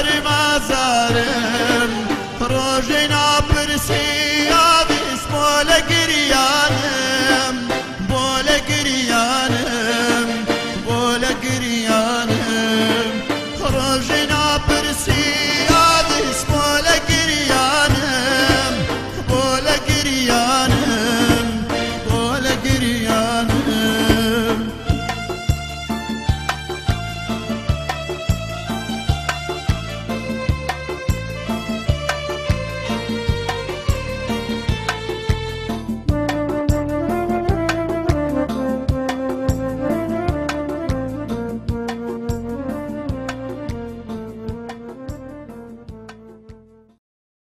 سر مزارم روژه نپرسی آویس بول گریانم بول گریانم بول گریانم